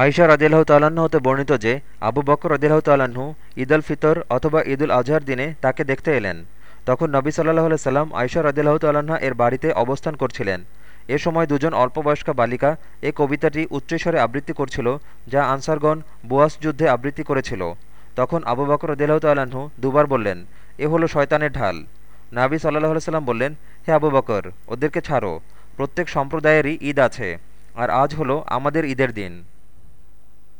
আয়সা রাজিয়াল্লাহ তাল্লাহ্ন হতে বর্ণিত যে, আবু বকর রদিল্লাহ তাল্লাহ্ন ঈদ আল ফিতর অথবা ঈদুল আজহার দিনে তাকে দেখতে এলেন। তখন নবী সাল্লাহ সাল্লাম আয়সা রদিল্লাহ তাল্লাহা এর বাড়িতে অবস্থান করছিলেন। এ সময় দুজন অল্পবয়স্কা বালিকা এ কবিতাটি উচ্চস্বরে আবৃত্তি করছিল, যা আনসারগণ বুয়াস যুদ্ধে আবৃত্তি করেছিল। তখন আবু বকর রদিল্লাহ তাল্লাহ্ন দুবার বললেন, এ হলো শয়তানের ঢাল। নাবি সাল্লাহ সাল্লাম বললেন, হে আবু বকর, ওদেরকে ছাড়ো। প্রত্যেক সম্প্রদায়েরই ঈদ আছে, আর আজ হলো আমাদের ঈদের দিন।